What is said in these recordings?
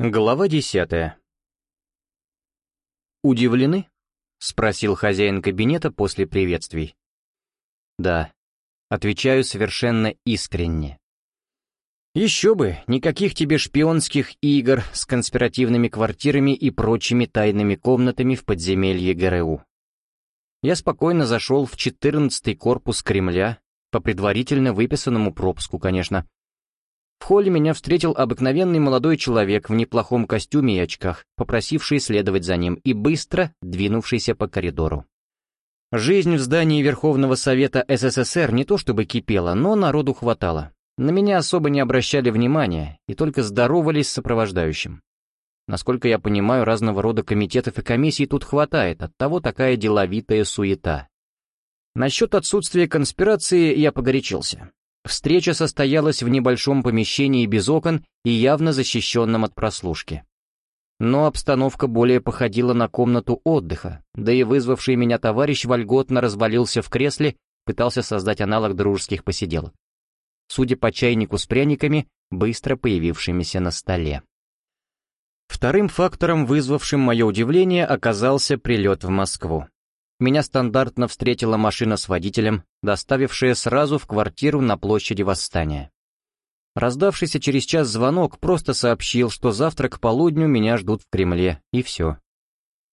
Глава десятая. «Удивлены?» — спросил хозяин кабинета после приветствий. «Да», — отвечаю совершенно искренне. «Еще бы, никаких тебе шпионских игр с конспиративными квартирами и прочими тайными комнатами в подземелье ГРУ. Я спокойно зашел в четырнадцатый корпус Кремля, по предварительно выписанному пропуску, конечно, в холле меня встретил обыкновенный молодой человек в неплохом костюме и очках, попросивший следовать за ним и быстро двинувшийся по коридору. Жизнь в здании Верховного Совета СССР не то чтобы кипела, но народу хватало. На меня особо не обращали внимания и только здоровались с сопровождающим. Насколько я понимаю, разного рода комитетов и комиссий тут хватает, оттого такая деловитая суета. Насчет отсутствия конспирации я погорячился. Встреча состоялась в небольшом помещении без окон и явно защищенном от прослушки. Но обстановка более походила на комнату отдыха, да и вызвавший меня товарищ вольготно развалился в кресле, пытался создать аналог дружеских посиделок. Судя по чайнику с пряниками, быстро появившимися на столе. Вторым фактором, вызвавшим мое удивление, оказался прилет в Москву. Меня стандартно встретила машина с водителем, доставившая сразу в квартиру на площади Восстания. Раздавшийся через час звонок просто сообщил, что завтра к полудню меня ждут в Кремле, и все.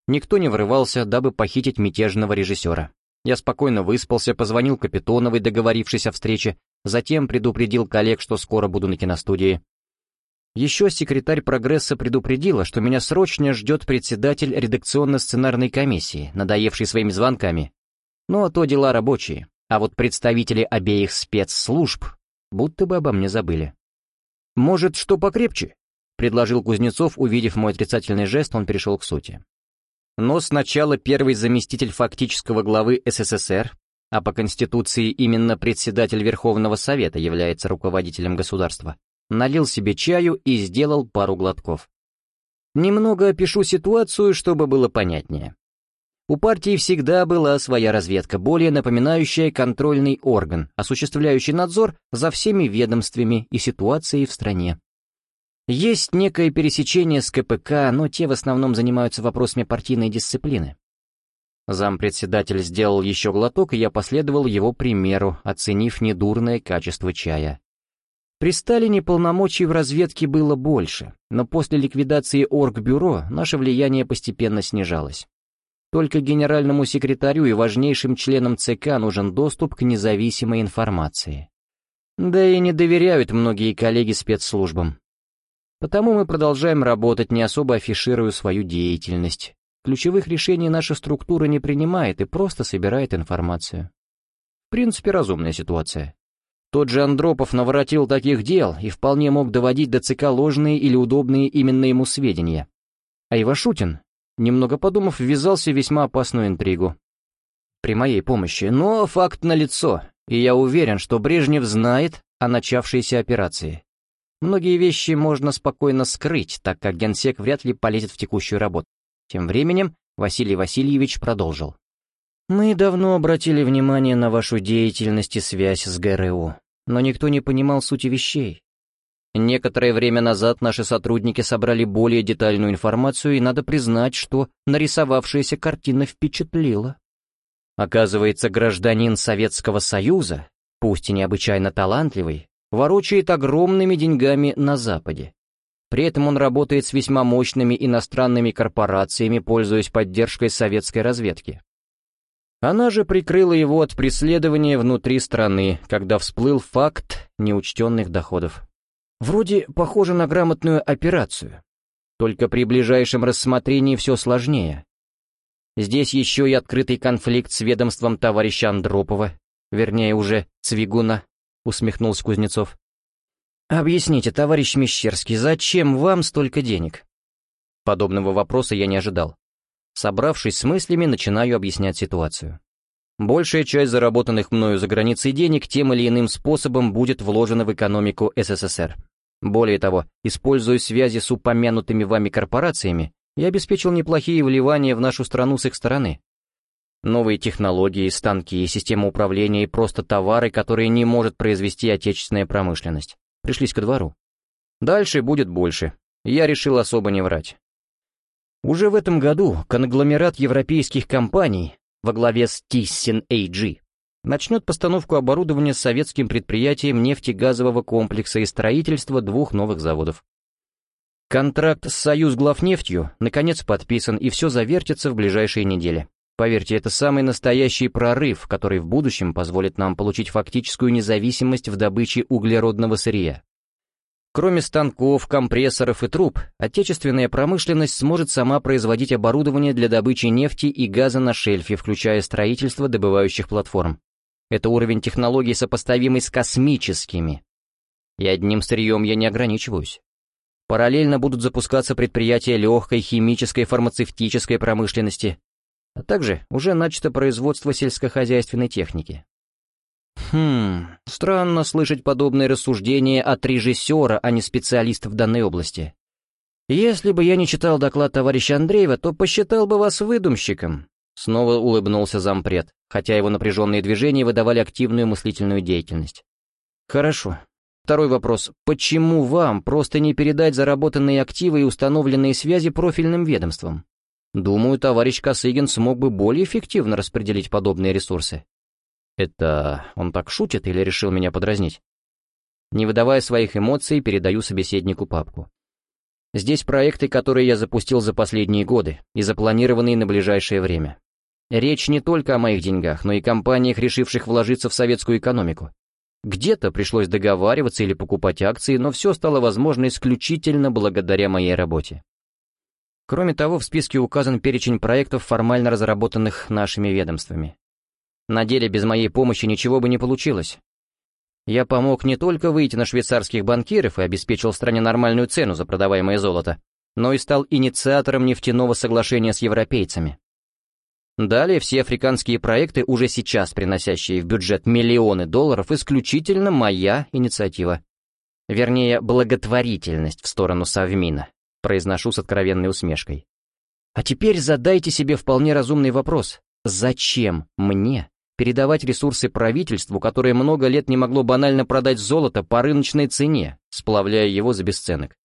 Никто не врывался, дабы похитить мятежного режиссера. Я спокойно выспался, позвонил Капитоновой, договорившись о встрече, затем предупредил коллег, что скоро буду на киностудии. Еще секретарь «Прогресса» предупредила, что меня срочно ждет председатель редакционно-сценарной комиссии, надоевший своими звонками. Но то дела рабочие, а вот представители обеих спецслужб будто бы обо мне забыли. «Может, что покрепче?» — предложил Кузнецов, увидев мой отрицательный жест, он перешел к сути. Но сначала первый заместитель фактического главы СССР, а по Конституции именно председатель Верховного Совета является руководителем государства, налил себе чаю и сделал пару глотков. Немного опишу ситуацию, чтобы было понятнее. У партии всегда была своя разведка, более напоминающая контрольный орган, осуществляющий надзор за всеми ведомствами и ситуацией в стране. Есть некое пересечение с КПК, но те в основном занимаются вопросами партийной дисциплины. Зампредседатель сделал еще глоток, и я последовал его примеру, оценив недурное качество чая. При Сталине полномочий в разведке было больше, но после ликвидации Оргбюро наше влияние постепенно снижалось. Только генеральному секретарю и важнейшим членам ЦК нужен доступ к независимой информации. Да и не доверяют многие коллеги спецслужбам. Потому мы продолжаем работать, не особо афишируя свою деятельность. Ключевых решений наша структура не принимает и просто собирает информацию. В принципе, разумная ситуация. Тот же Андропов наворотил таких дел и вполне мог доводить до ЦК ложные или удобные именно ему сведения. А Ивашутин, немного подумав, ввязался в весьма опасную интригу. При моей помощи, но факт налицо, и я уверен, что Брежнев знает о начавшейся операции. Многие вещи можно спокойно скрыть, так как генсек вряд ли полезет в текущую работу. Тем временем Василий Васильевич продолжил. «Мы давно обратили внимание на вашу деятельность и связь с ГРУ но никто не понимал сути вещей. Некоторое время назад наши сотрудники собрали более детальную информацию, и надо признать, что нарисовавшаяся картина впечатлила. Оказывается, гражданин Советского Союза, пусть и необычайно талантливый, ворочает огромными деньгами на Западе. При этом он работает с весьма мощными иностранными корпорациями, пользуясь поддержкой советской разведки. Она же прикрыла его от преследования внутри страны, когда всплыл факт неучтенных доходов. Вроде похоже на грамотную операцию, только при ближайшем рассмотрении все сложнее. Здесь еще и открытый конфликт с ведомством товарища Андропова, вернее уже Цвигуна, усмехнулся Кузнецов. «Объясните, товарищ Мещерский, зачем вам столько денег?» Подобного вопроса я не ожидал. Собравшись с мыслями, начинаю объяснять ситуацию. Большая часть заработанных мною за границей денег тем или иным способом будет вложена в экономику СССР. Более того, используя связи с упомянутыми вами корпорациями, я обеспечил неплохие вливания в нашу страну с их стороны. Новые технологии, станки, система управления и просто товары, которые не может произвести отечественная промышленность, пришлись ко двору. Дальше будет больше. я решил особо не врать. Уже в этом году конгломерат европейских компаний во главе с Thyssen AG начнет постановку оборудования с советским предприятием нефтегазового комплекса и строительство двух новых заводов. Контракт с Союз Главнефтью наконец подписан, и все завертится в ближайшие недели. Поверьте, это самый настоящий прорыв, который в будущем позволит нам получить фактическую независимость в добыче углеродного сырья. Кроме станков, компрессоров и труб, отечественная промышленность сможет сама производить оборудование для добычи нефти и газа на шельфе, включая строительство добывающих платформ. Это уровень технологий, сопоставимый с космическими. И одним сырьем я не ограничиваюсь. Параллельно будут запускаться предприятия легкой, химической, фармацевтической промышленности, а также уже начато производство сельскохозяйственной техники. Хм, странно слышать подобные рассуждения от режиссера, а не специалиста в данной области. Если бы я не читал доклад товарища Андреева, то посчитал бы вас выдумщиком. Снова улыбнулся зампред, хотя его напряженные движения выдавали активную мыслительную деятельность. Хорошо. Второй вопрос. Почему вам просто не передать заработанные активы и установленные связи профильным ведомствам? Думаю, товарищ Косыгин смог бы более эффективно распределить подобные ресурсы. Это он так шутит или решил меня подразнить? Не выдавая своих эмоций, передаю собеседнику папку. Здесь проекты, которые я запустил за последние годы и запланированные на ближайшее время. Речь не только о моих деньгах, но и компаниях, решивших вложиться в советскую экономику. Где-то пришлось договариваться или покупать акции, но все стало возможно исключительно благодаря моей работе. Кроме того, в списке указан перечень проектов, формально разработанных нашими ведомствами. На деле без моей помощи ничего бы не получилось. Я помог не только выйти на швейцарских банкиров и обеспечил стране нормальную цену за продаваемое золото, но и стал инициатором нефтяного соглашения с европейцами. Далее все африканские проекты, уже сейчас приносящие в бюджет миллионы долларов, исключительно моя инициатива. Вернее, благотворительность в сторону Совмина произношу с откровенной усмешкой. А теперь задайте себе вполне разумный вопрос. Зачем мне передавать ресурсы правительству, которое много лет не могло банально продать золото по рыночной цене, сплавляя его за бесценок?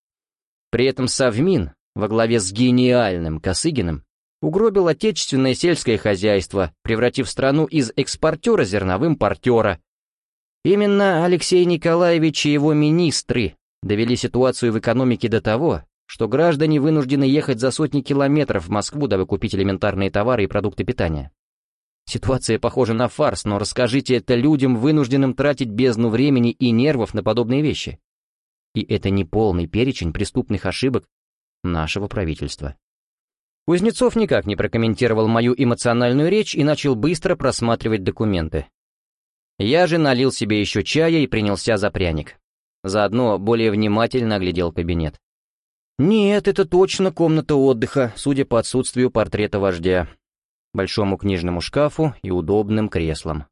При этом Совмин, во главе с гениальным Косыгиным, угробил отечественное сельское хозяйство, превратив страну из экспортера зерна в импортера. Именно Алексей Николаевич и его министры довели ситуацию в экономике до того, что граждане вынуждены ехать за сотни километров в Москву, дабы купить элементарные товары и продукты питания. Ситуация похожа на фарс, но расскажите это людям, вынужденным тратить бездну времени и нервов на подобные вещи. И это не полный перечень преступных ошибок нашего правительства. Кузнецов никак не прокомментировал мою эмоциональную речь и начал быстро просматривать документы. Я же налил себе еще чая и принялся за пряник. Заодно более внимательно оглядел кабинет. Нет, это точно комната отдыха, судя по отсутствию портрета вождя, большому книжному шкафу и удобным креслам.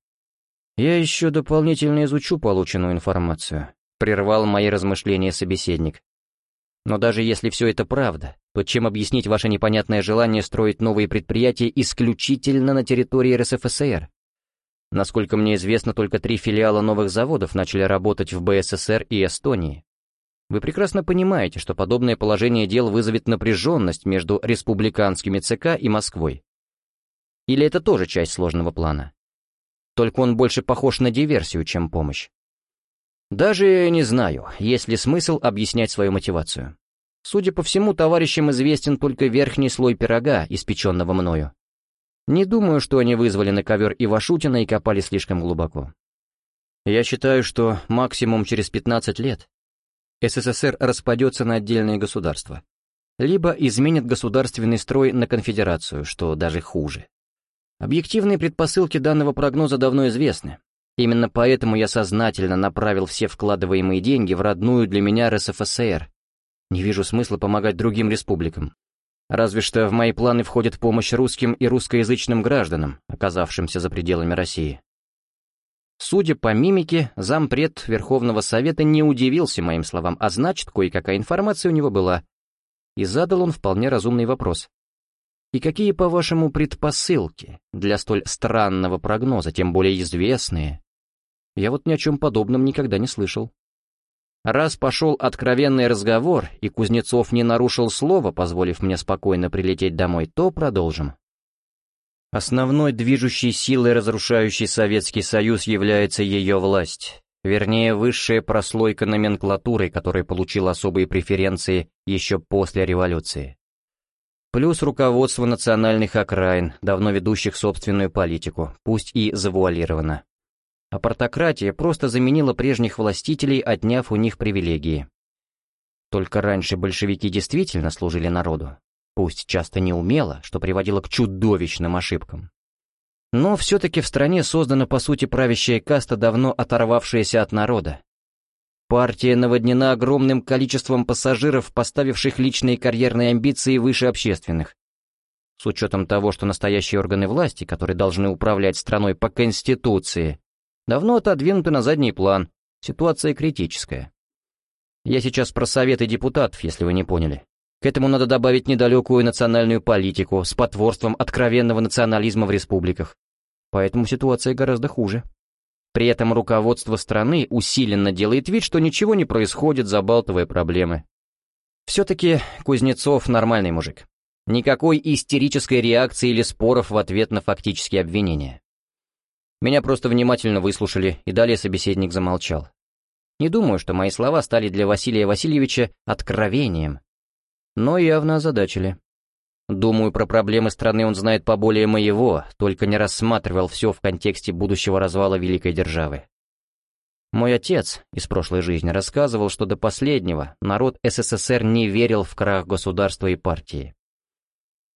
Я еще дополнительно изучу полученную информацию, прервал мои размышления собеседник. Но даже если все это правда, то чем объяснить ваше непонятное желание строить новые предприятия исключительно на территории РСФСР? Насколько мне известно, только три филиала новых заводов начали работать в БССР и Эстонии. Вы прекрасно понимаете, что подобное положение дел вызовет напряженность между республиканскими ЦК и Москвой. Или это тоже часть сложного плана? Только он больше похож на диверсию, чем помощь. Даже не знаю, есть ли смысл объяснять свою мотивацию. Судя по всему, товарищам известен только верхний слой пирога, испеченного мною. Не думаю, что они вызвали на ковер Ивашутина и копали слишком глубоко. Я считаю, что максимум через 15 лет СССР распадется на отдельные государства, либо изменит государственный строй на конфедерацию, что даже хуже. Объективные предпосылки данного прогноза давно известны. Именно поэтому я сознательно направил все вкладываемые деньги в родную для меня РСФСР. Не вижу смысла помогать другим республикам. Разве что в мои планы входит помощь русским и русскоязычным гражданам, оказавшимся за пределами России. Судя по мимике, зампред Верховного Совета не удивился моим словам, а значит, кое-какая информация у него была. И задал он вполне разумный вопрос. И какие, по-вашему, предпосылки для столь странного прогноза, тем более известные? Я вот ни о чем подобном никогда не слышал. Раз пошел откровенный разговор, и Кузнецов не нарушил слова, позволив мне спокойно прилететь домой, то продолжим. Основной движущей силой, разрушающей Советский Союз, является ее власть. Вернее, высшая прослойка номенклатуры, которая получила особые преференции еще после революции. Плюс руководство национальных окраин, давно ведущих собственную политику, пусть и завуалированно. А портократия просто заменила прежних властителей, отняв у них привилегии. Только раньше большевики действительно служили народу, пусть часто неумело, что приводило к чудовищным ошибкам. Но все-таки в стране создана по сути правящая каста, давно оторвавшаяся от народа. Партия наводнена огромным количеством пассажиров, поставивших личные карьерные амбиции выше общественных. С учетом того, что настоящие органы власти, которые должны управлять страной по Конституции, давно отодвинуты на задний план, ситуация критическая. Я сейчас про советы депутатов, если вы не поняли. К этому надо добавить недалекую национальную политику с потворством откровенного национализма в республиках. Поэтому ситуация гораздо хуже. При этом руководство страны усиленно делает вид, что ничего не происходит, забалтывая проблемы. Все-таки Кузнецов нормальный мужик. Никакой истерической реакции или споров в ответ на фактические обвинения. Меня просто внимательно выслушали, и далее собеседник замолчал. Не думаю, что мои слова стали для Василия Васильевича откровением, но явно озадачили. Думаю, про проблемы страны он знает поболее моего, только не рассматривал все в контексте будущего развала великой державы. Мой отец из прошлой жизни рассказывал, что до последнего народ СССР не верил в крах государства и партии.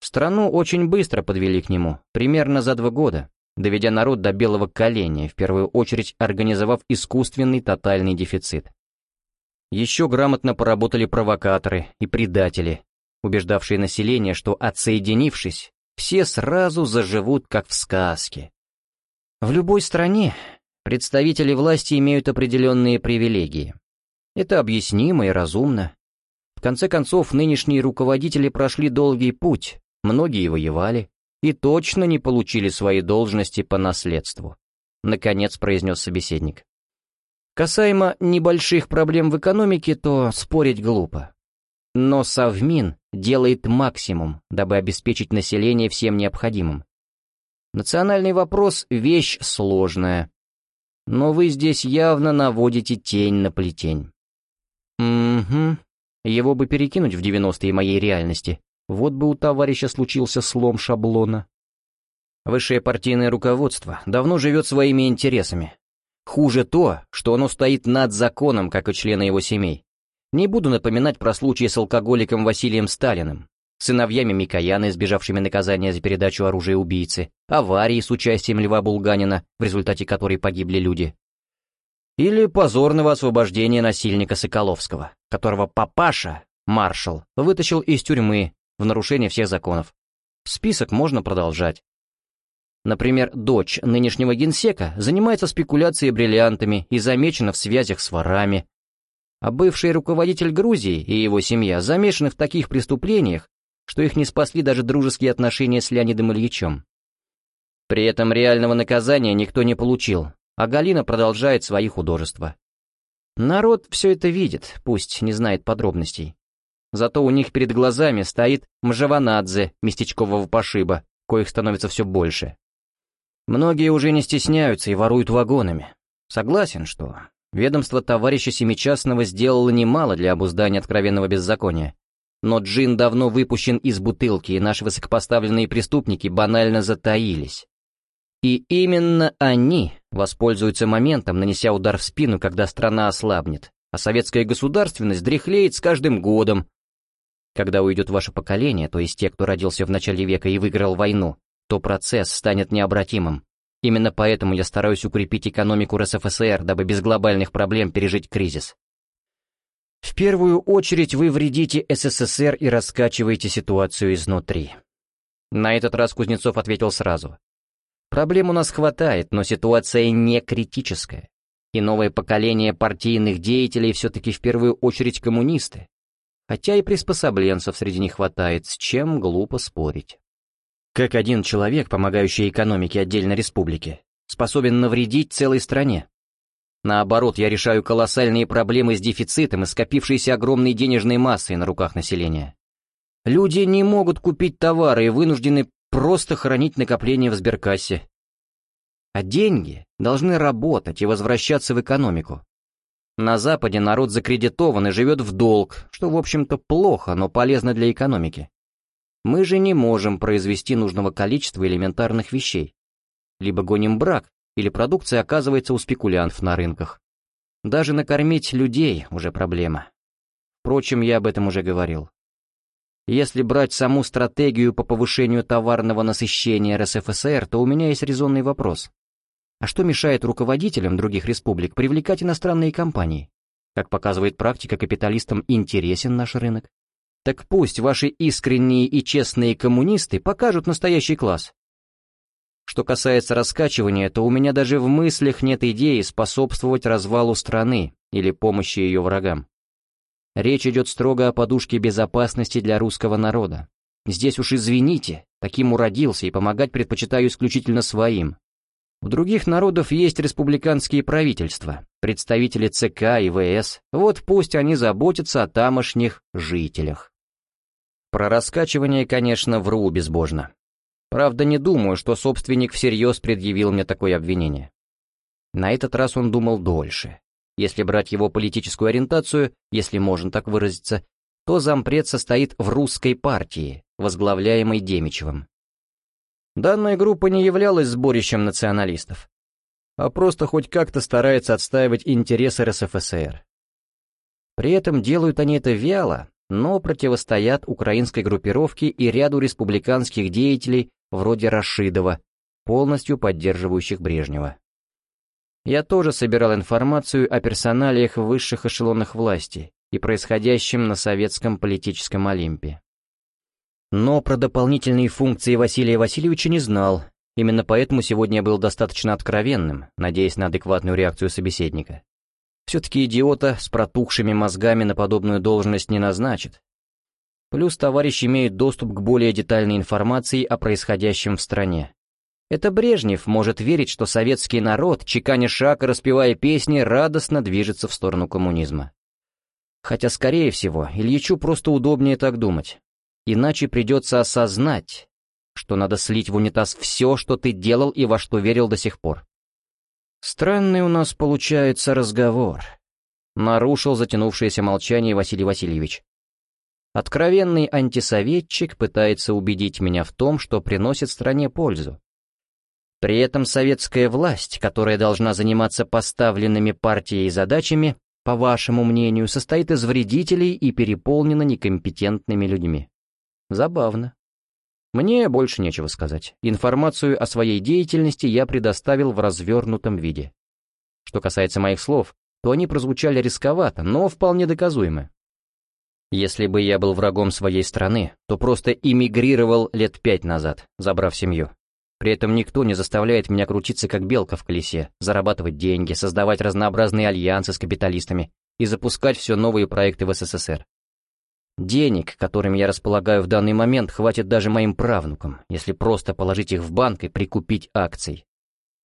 Страну очень быстро подвели к нему, примерно за два года, доведя народ до белого коленя, в первую очередь организовав искусственный тотальный дефицит. Еще грамотно поработали провокаторы и предатели, убеждавшие население, что отсоединившись, все сразу заживут, как в сказке. В любой стране представители власти имеют определенные привилегии. Это объяснимо и разумно. В конце концов, нынешние руководители прошли долгий путь, многие воевали и точно не получили свои должности по наследству, наконец произнес собеседник. Касаемо небольших проблем в экономике, то спорить глупо. Но Совмин делает максимум, дабы обеспечить население всем необходимым. Национальный вопрос — вещь сложная. Но вы здесь явно наводите тень на плетень. Угу. Его бы перекинуть в 90-е моей реальности. Вот бы у товарища случился слом шаблона. Высшее партийное руководство давно живет своими интересами. Хуже то, что оно стоит над законом, как и члены его семей. Не буду напоминать про случаи с алкоголиком Василием Сталиным, сыновьями Микояна, избежавшими наказания за передачу оружия убийцы, аварии с участием Льва Булганина, в результате которой погибли люди. Или позорного освобождения насильника Соколовского, которого папаша, маршал, вытащил из тюрьмы в нарушение всех законов. Список можно продолжать. Например, дочь нынешнего генсека занимается спекуляцией бриллиантами и замечена в связях с ворами, а бывший руководитель Грузии и его семья замешаны в таких преступлениях, что их не спасли даже дружеские отношения с Леонидом Ильичем. При этом реального наказания никто не получил, а Галина продолжает свои художества. Народ все это видит, пусть не знает подробностей. Зато у них перед глазами стоит Мжаванадзе местечкового пошиба, коих становится все больше. Многие уже не стесняются и воруют вагонами. Согласен, что Ведомство товарища Семичастного сделало немало для обуздания откровенного беззакония. Но джин давно выпущен из бутылки, и наши высокопоставленные преступники банально затаились. И именно они воспользуются моментом, нанеся удар в спину, когда страна ослабнет, а советская государственность дряхлеет с каждым годом. Когда уйдет ваше поколение, то есть те, кто родился в начале века и выиграл войну, то процесс станет необратимым. Именно поэтому я стараюсь укрепить экономику РСФСР, дабы без глобальных проблем пережить кризис. В первую очередь вы вредите СССР и раскачиваете ситуацию изнутри. На этот раз Кузнецов ответил сразу. Проблем у нас хватает, но ситуация не критическая. И новое поколение партийных деятелей все-таки в первую очередь коммунисты. Хотя и приспособленцев среди них хватает, с чем глупо спорить. Как один человек, помогающий экономике отдельной республики, способен навредить целой стране? Наоборот, я решаю колоссальные проблемы с дефицитом и скопившейся огромной денежной массой на руках населения. Люди не могут купить товары и вынуждены просто хранить накопления в сберкассе. А деньги должны работать и возвращаться в экономику. На Западе народ закредитован и живет в долг, что, в общем-то, плохо, но полезно для экономики. Мы же не можем произвести нужного количества элементарных вещей. Либо гоним брак, или продукция оказывается у спекулянтов на рынках. Даже накормить людей уже проблема. Впрочем, я об этом уже говорил. Если брать саму стратегию по повышению товарного насыщения РСФСР, то у меня есть резонный вопрос. А что мешает руководителям других республик привлекать иностранные компании? Как показывает практика, капиталистам интересен наш рынок. Так пусть ваши искренние и честные коммунисты покажут настоящий класс. Что касается раскачивания, то у меня даже в мыслях нет идеи способствовать развалу страны или помощи ее врагам. Речь идет строго о подушке безопасности для русского народа. Здесь уж извините, таким уродился и помогать предпочитаю исключительно своим, у других народов есть республиканские правительства, представители ЦК и ВС, вот пусть они заботятся о тамошних жителях. Про раскачивание, конечно, вру безбожно. Правда, не думаю, что собственник всерьез предъявил мне такое обвинение. На этот раз он думал дольше. Если брать его политическую ориентацию, если можно так выразиться, то зампред состоит в русской партии, возглавляемой Демичевым. Данная группа не являлась сборищем националистов, а просто хоть как-то старается отстаивать интересы РСФСР. При этом делают они это вяло, но противостоят украинской группировке и ряду республиканских деятелей вроде Рашидова, полностью поддерживающих Брежнева. Я тоже собирал информацию о персоналиях в высших эшелонах власти и происходящем на советском политическом Олимпе. Но про дополнительные функции Василия Васильевича не знал, именно поэтому сегодня я был достаточно откровенным, надеясь на адекватную реакцию собеседника. Все-таки идиота с протухшими мозгами на подобную должность не назначит. Плюс товарищ имеет доступ к более детальной информации о происходящем в стране. Это Брежнев может верить, что советский народ, чеканя шаг и распевая песни, радостно движется в сторону коммунизма. Хотя, скорее всего, Ильичу просто удобнее так думать. Иначе придется осознать, что надо слить в унитаз все, что ты делал и во что верил до сих пор. Странный у нас получается разговор. Нарушил затянувшееся молчание Василий Васильевич. Откровенный антисоветчик пытается убедить меня в том, что приносит стране пользу. При этом советская власть, которая должна заниматься поставленными партией задачами, по вашему мнению, состоит из вредителей и переполнена некомпетентными людьми. Забавно. Мне больше нечего сказать. Информацию о своей деятельности я предоставил в развернутом виде. Что касается моих слов, то они прозвучали рисковато, но вполне доказуемы. Если бы я был врагом своей страны, то просто эмигрировал лет пять назад, забрав семью. При этом никто не заставляет меня крутиться как белка в колесе, зарабатывать деньги, создавать разнообразные альянсы с капиталистами и запускать все новые проекты в СССР. Денег, которыми я располагаю в данный момент, хватит даже моим правнукам, если просто положить их в банк и прикупить акций.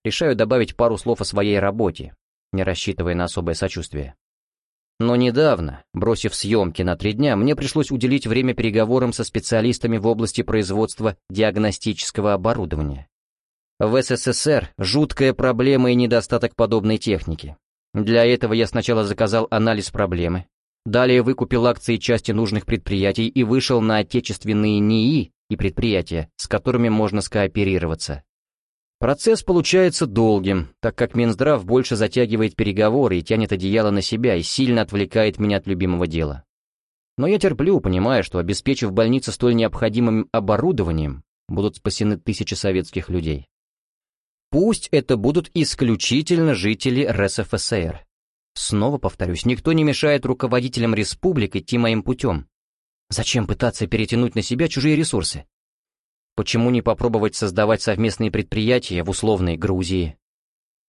Решаю добавить пару слов о своей работе, не рассчитывая на особое сочувствие. Но недавно, бросив съемки на три дня, мне пришлось уделить время переговорам со специалистами в области производства диагностического оборудования. В СССР жуткая проблема и недостаток подобной техники. Для этого я сначала заказал анализ проблемы, Далее выкупил акции части нужных предприятий и вышел на отечественные НИИ и предприятия, с которыми можно скооперироваться. Процесс получается долгим, так как Минздрав больше затягивает переговоры и тянет одеяло на себя и сильно отвлекает меня от любимого дела. Но я терплю, понимая, что обеспечив больницы столь необходимым оборудованием, будут спасены тысячи советских людей. Пусть это будут исключительно жители РСФСР, Снова повторюсь, никто не мешает руководителям республик идти моим путем. Зачем пытаться перетянуть на себя чужие ресурсы? Почему не попробовать создавать совместные предприятия в условной Грузии?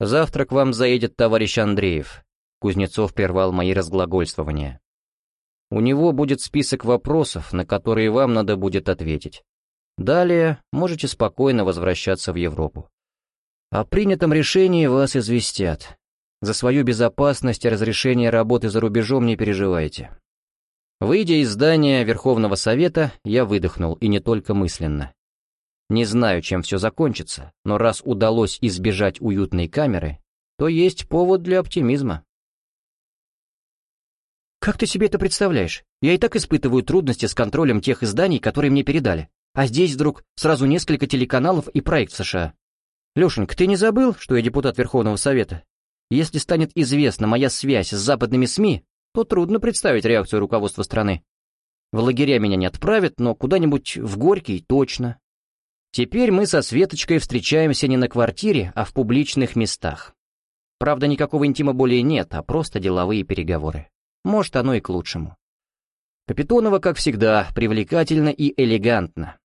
Завтра к вам заедет товарищ Андреев. Кузнецов прервал мои разглагольствования. У него будет список вопросов, на которые вам надо будет ответить. Далее можете спокойно возвращаться в Европу. О принятом решении вас известят. За свою безопасность и разрешение работы за рубежом не переживайте. Выйдя из здания Верховного Совета, я выдохнул, и не только мысленно. Не знаю, чем все закончится, но раз удалось избежать уютной камеры, то есть повод для оптимизма. «Как ты себе это представляешь? Я и так испытываю трудности с контролем тех изданий, которые мне передали. А здесь вдруг сразу несколько телеканалов и проект в США. Лешенька, ты не забыл, что я депутат Верховного Совета? Если станет известна моя связь с западными СМИ, то трудно представить реакцию руководства страны. В лагеря меня не отправят, но куда-нибудь в Горький точно. Теперь мы со Светочкой встречаемся не на квартире, а в публичных местах. Правда, никакого интима более нет, а просто деловые переговоры. Может, оно и к лучшему. Капитонова, как всегда, привлекательно и элегантно.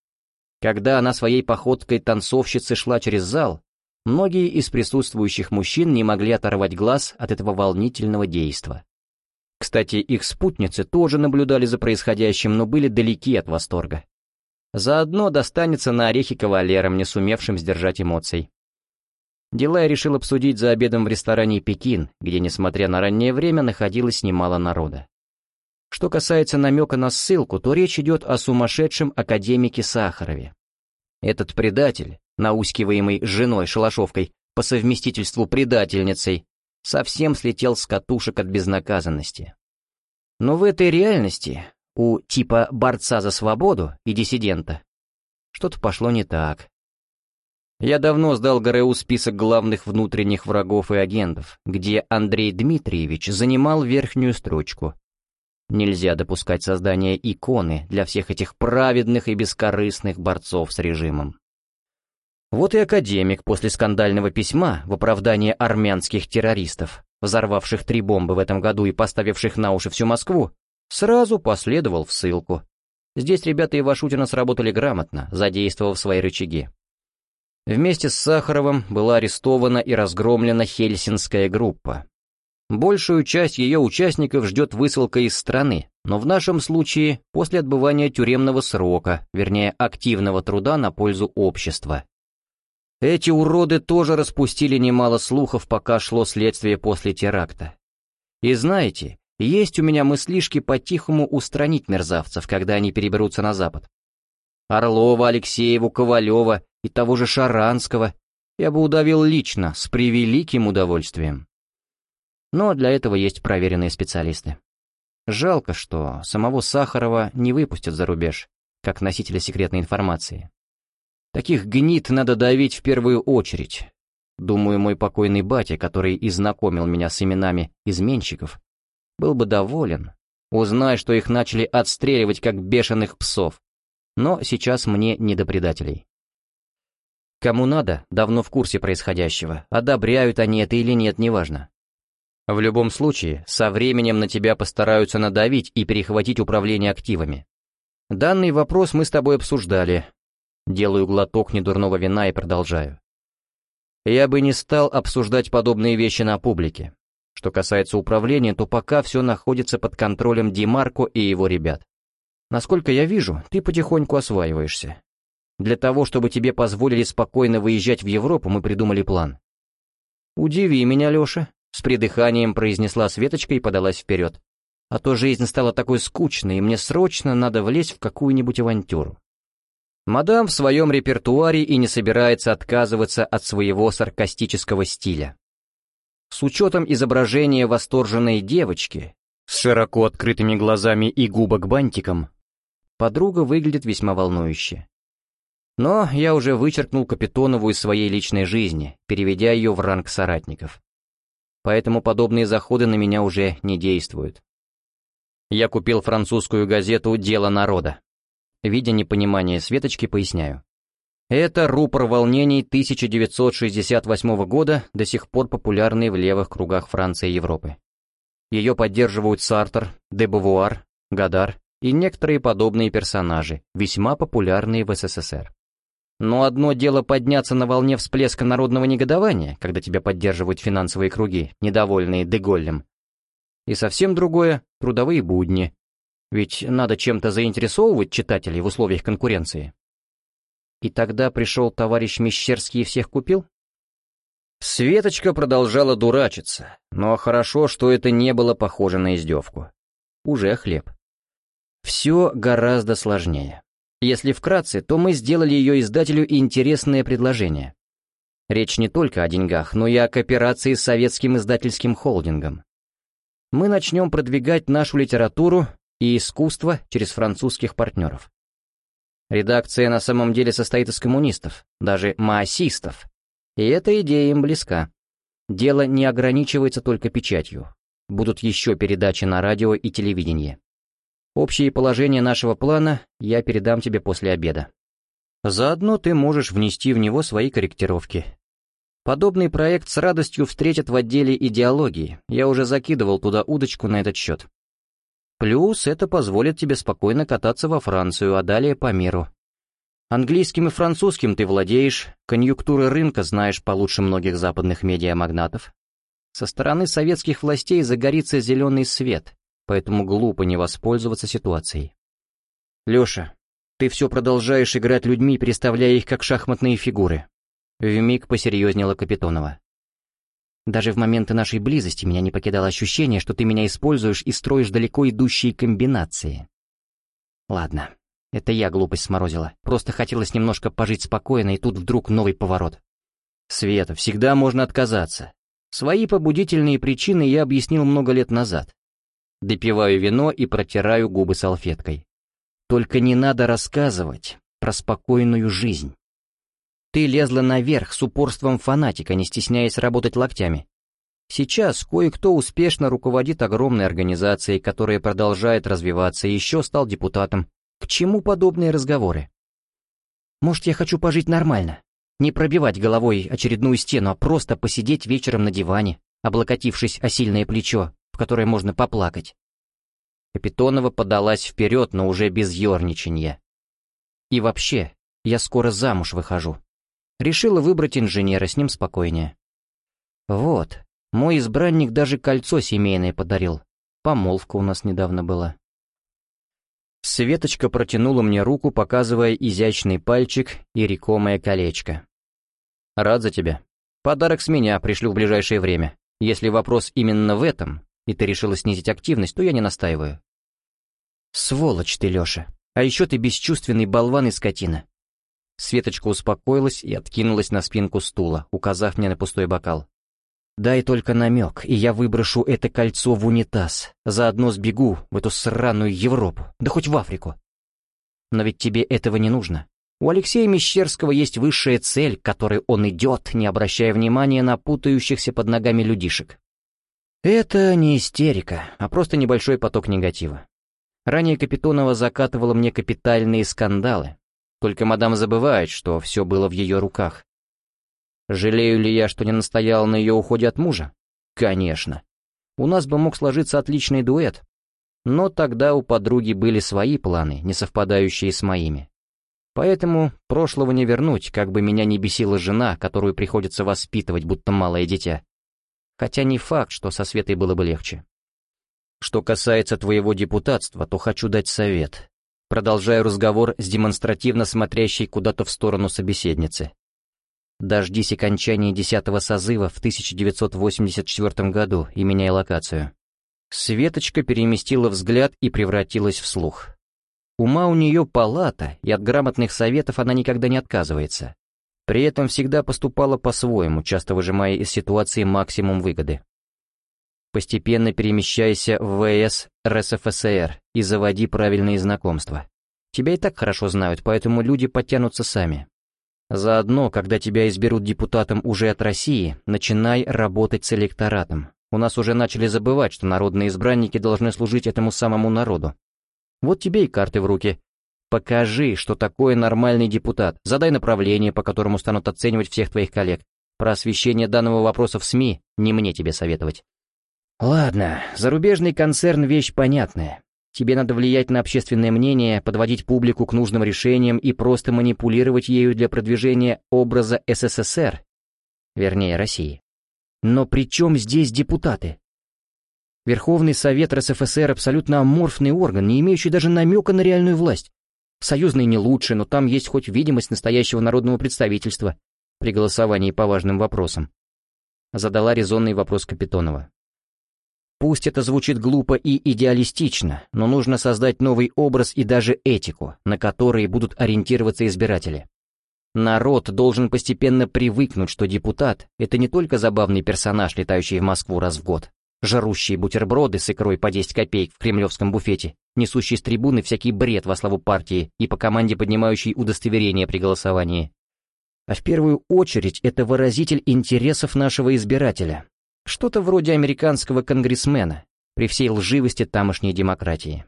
Когда она своей походкой танцовщицы шла через зал, многие из присутствующих мужчин не могли оторвать глаз от этого волнительного действа. Кстати, их спутницы тоже наблюдали за происходящим, но были далеки от восторга. Заодно достанется на орехи кавалерам, не сумевшим сдержать эмоций. Дела я решил обсудить за обедом в ресторане «Пекин», где, несмотря на раннее время, находилось немало народа. Что касается намека на ссылку, то речь идет о сумасшедшем академике Сахарове. Этот предатель, наускиваемый женой Шалашовкой, по совместительству предательницей, совсем слетел с катушек от безнаказанности. Но в этой реальности у типа борца за свободу и диссидента что-то пошло не так. Я давно сдал ГРУ список главных внутренних врагов и агентов, где Андрей Дмитриевич занимал верхнюю строчку. Нельзя допускать создание иконы для всех этих праведных и бескорыстных борцов с режимом. Вот и академик после скандального письма в оправдание армянских террористов, взорвавших три бомбы в этом году и поставивших на уши всю Москву, сразу последовал в ссылку. Здесь ребята Ивашутина сработали грамотно, задействовав свои рычаги. Вместе с Сахаровым была арестована и разгромлена Хельсинская группа. Большую часть ее участников ждет высылка из страны, но в нашем случае после отбывания тюремного срока, вернее активного труда на пользу общества. Эти уроды тоже распустили немало слухов, пока шло следствие после теракта. И знаете, есть у меня мыслишки по-тихому устранить мерзавцев, когда они переберутся на запад. Орлова, Алексееву, Ковалева и того же Шаранского я бы удавил лично, с превеликим удовольствием. Но для этого есть проверенные специалисты. Жалко, что самого Сахарова не выпустят за рубеж, как носителя секретной информации. Таких гнид надо давить в первую очередь. Думаю, мой покойный батя, который и знакомил меня с именами изменщиков, был бы доволен, узнай, что их начали отстреливать как бешеных псов. Но сейчас мне не до предателей. Кому надо, давно в курсе происходящего, одобряют они это или нет, неважно. В любом случае, со временем на тебя постараются надавить и перехватить управление активами. Данный вопрос мы с тобой обсуждали, Делаю глоток недурного вина и продолжаю. Я бы не стал обсуждать подобные вещи на публике. Что касается управления, то пока все находится под контролем Димарко и его ребят. Насколько я вижу, ты потихоньку осваиваешься. Для того, чтобы тебе позволили спокойно выезжать в Европу, мы придумали план. «Удиви меня, Леша», — с придыханием произнесла Светочка и подалась вперед. «А то жизнь стала такой скучной, и мне срочно надо влезть в какую-нибудь авантюру». Мадам в своем репертуаре и не собирается отказываться от своего саркастического стиля. С учетом изображения восторженной девочки с широко открытыми глазами и губок бантиком, подруга выглядит весьма волнующе. Но я уже вычеркнул Капитонову из своей личной жизни, переведя ее в ранг соратников. Поэтому подобные заходы на меня уже не действуют. Я купил французскую газету «Дело народа». Видя непонимание Светочки, поясняю. Это рупор волнений 1968 года, до сих пор популярный в левых кругах Франции и Европы. Ее поддерживают Сартер, Дебувуар, Гадар и некоторые подобные персонажи, весьма популярные в СССР. Но одно дело подняться на волне всплеска народного негодования, когда тебя поддерживают финансовые круги, недовольные Деголлем. И совсем другое — трудовые будни, ведь надо чем-то заинтересовывать читателей в условиях конкуренции. И тогда пришел товарищ Мещерский и всех купил? Светочка продолжала дурачиться, но хорошо, что это не было похоже на издевку. Уже хлеб. Все гораздо сложнее. Если вкратце, то мы сделали ее издателю интересное предложение. Речь не только о деньгах, но и о кооперации с советским издательским холдингом. Мы начнем продвигать нашу литературу и искусство через французских партнеров. Редакция на самом деле состоит из коммунистов, даже маосистов. И эта идея им близка. Дело не ограничивается только печатью. Будут еще передачи на радио и телевидение. Общие положения нашего плана я передам тебе после обеда. Заодно ты можешь внести в него свои корректировки. Подобный проект с радостью встретят в отделе идеологии, я уже закидывал туда удочку на этот счет. Плюс это позволит тебе спокойно кататься во Францию, а далее по миру. Английским и французским ты владеешь, конъюнктуры рынка знаешь получше многих западных медиамагнатов. Со стороны советских властей загорится зеленый свет, поэтому глупо не воспользоваться ситуацией. Леша, ты все продолжаешь играть людьми, переставляя их как шахматные фигуры. Вмиг посерьезнела Капитонова. Даже в моменты нашей близости меня не покидало ощущение, что ты меня используешь и строишь далеко идущие комбинации. Ладно, это я глупость сморозила. Просто хотелось немножко пожить спокойно, и тут вдруг новый поворот. Света, всегда можно отказаться. Свои побудительные причины я объяснил много лет назад. Допиваю вино и протираю губы салфеткой. Только не надо рассказывать про спокойную жизнь. Ты лезла наверх с упорством фанатика, не стесняясь работать локтями. Сейчас кое-кто успешно руководит огромной организацией, которая продолжает развиваться и еще стал депутатом. К чему подобные разговоры? Может, я хочу пожить нормально? Не пробивать головой очередную стену, а просто посидеть вечером на диване, облокотившись о сильное плечо, в которое можно поплакать. Капитонова подалась вперед, но уже без ерничанья. И вообще, я скоро замуж выхожу. Решила выбрать инженера, с ним спокойнее. Вот, мой избранник даже кольцо семейное подарил. Помолвка у нас недавно была. Светочка протянула мне руку, показывая изящный пальчик и рекомое колечко. «Рад за тебя. Подарок с меня пришлю в ближайшее время. Если вопрос именно в этом, и ты решила снизить активность, то я не настаиваю». «Сволочь ты, Леша. А еще ты бесчувственный болван и скотина». Светочка успокоилась и откинулась на спинку стула, указав мне на пустой бокал. Дай только намек, и я выброшу это кольцо в унитаз. Заодно сбегу в эту сраную Европу, да хоть в Африку. Но ведь тебе этого не нужно. У Алексея Мещерского есть высшая цель, к которой он идет, не обращая внимания на путающихся под ногами людишек. Это не истерика, а просто небольшой поток негатива. Ранее Капитонова закатывала мне капитальные скандалы. Только мадам забывает, что все было в ее руках. Жалею ли я, что не настоял на ее уходе от мужа? Конечно. У нас бы мог сложиться отличный дуэт. Но тогда у подруги были свои планы, не совпадающие с моими. Поэтому прошлого не вернуть, как бы меня не бесила жена, которую приходится воспитывать, будто малое дитя. Хотя не факт, что со Светой было бы легче. Что касается твоего депутатства, то хочу дать совет. Продолжаю разговор с демонстративно смотрящей куда-то в сторону собеседницы. Дождись окончания десятого созыва в 1984 году и меняй локацию. Светочка переместила взгляд и превратилась в слух. Ума у нее палата, и от грамотных советов она никогда не отказывается. При этом всегда поступала по-своему, часто выжимая из ситуации максимум выгоды. Постепенно перемещайся в ВС РСФСР и заводи правильные знакомства. Тебя и так хорошо знают, поэтому люди подтянутся сами. Заодно, когда тебя изберут депутатом уже от России, начинай работать с электоратом. У нас уже начали забывать, что народные избранники должны служить этому самому народу. Вот тебе и карты в руки. Покажи, что такое нормальный депутат. Задай направление, по которому станут оценивать всех твоих коллег. Про освещение данного вопроса в СМИ не мне тебе советовать. Ладно, зарубежный концерн — вещь понятная. Тебе надо влиять на общественное мнение, подводить публику к нужным решениям и просто манипулировать ею для продвижения образа СССР, вернее, России. Но при чем здесь депутаты? Верховный Совет РСФСР абсолютно аморфный орган, не имеющий даже намека на реальную власть. Союзный не лучше, но там есть хоть видимость настоящего народного представительства при голосовании по важным вопросам. задала резонный вопрос Капитонова. Пусть это звучит глупо и идеалистично, но нужно создать новый образ и даже этику, на которые будут ориентироваться избиратели. Народ должен постепенно привыкнуть, что депутат — это не только забавный персонаж, летающий в Москву раз в год, жарущий бутерброды с икрой по 10 копеек в кремлевском буфете, несущий с трибуны всякий бред во славу партии и по команде поднимающий удостоверение при голосовании. А в первую очередь это выразитель интересов нашего избирателя. Что-то вроде американского конгрессмена, при всей лживости тамошней демократии.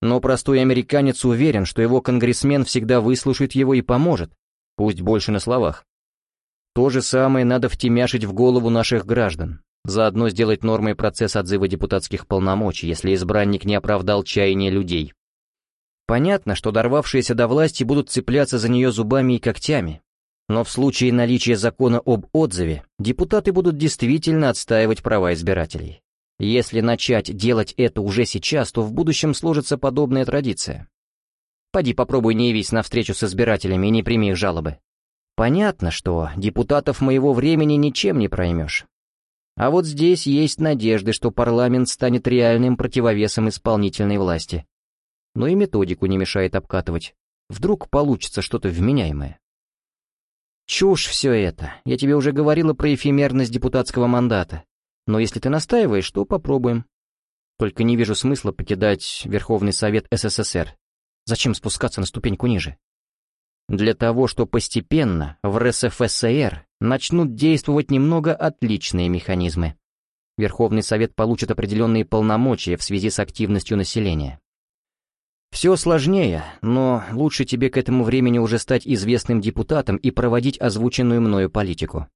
Но простой американец уверен, что его конгрессмен всегда выслушает его и поможет, пусть больше на словах. То же самое надо втемяшить в голову наших граждан, заодно сделать нормой процесс отзыва депутатских полномочий, если избранник не оправдал чаяния людей. Понятно, что дорвавшиеся до власти будут цепляться за нее зубами и когтями, но в случае наличия закона об отзыве, депутаты будут действительно отстаивать права избирателей. Если начать делать это уже сейчас, то в будущем сложится подобная традиция. Поди попробуй не явись на встречу с избирателями и не прими их жалобы. Понятно, что депутатов моего времени ничем не проймешь. А вот здесь есть надежды, что парламент станет реальным противовесом исполнительной власти. Но и методику не мешает обкатывать. Вдруг получится что-то вменяемое. Чушь все это. Я тебе уже говорила про эфемерность депутатского мандата. Но если ты настаиваешь, то попробуем. Только не вижу смысла покидать Верховный Совет СССР. Зачем спускаться на ступеньку ниже? Для того, что постепенно в РСФСР начнут действовать немного отличные механизмы. Верховный Совет получит определенные полномочия в связи с активностью населения. Все сложнее, но лучше тебе к этому времени уже стать известным депутатом и проводить озвученную мною политику.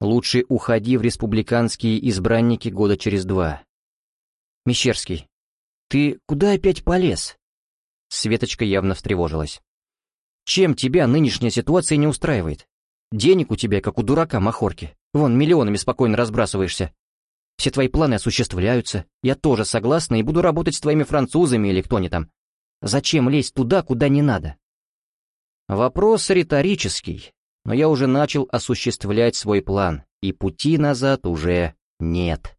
Лучше уходи в республиканские избранники года через два. Мещерский, ты куда опять полез? Светочка явно встревожилась. Чем тебя нынешняя ситуация не устраивает? Денег у тебя, как у дурака махорки. Вон, миллионами спокойно разбрасываешься. Все твои планы осуществляются. Я тоже согласна и буду работать с твоими французами или кто они там. Зачем лезть туда, куда не надо? Вопрос риторический, но я уже начал осуществлять свой план, и пути назад уже нет.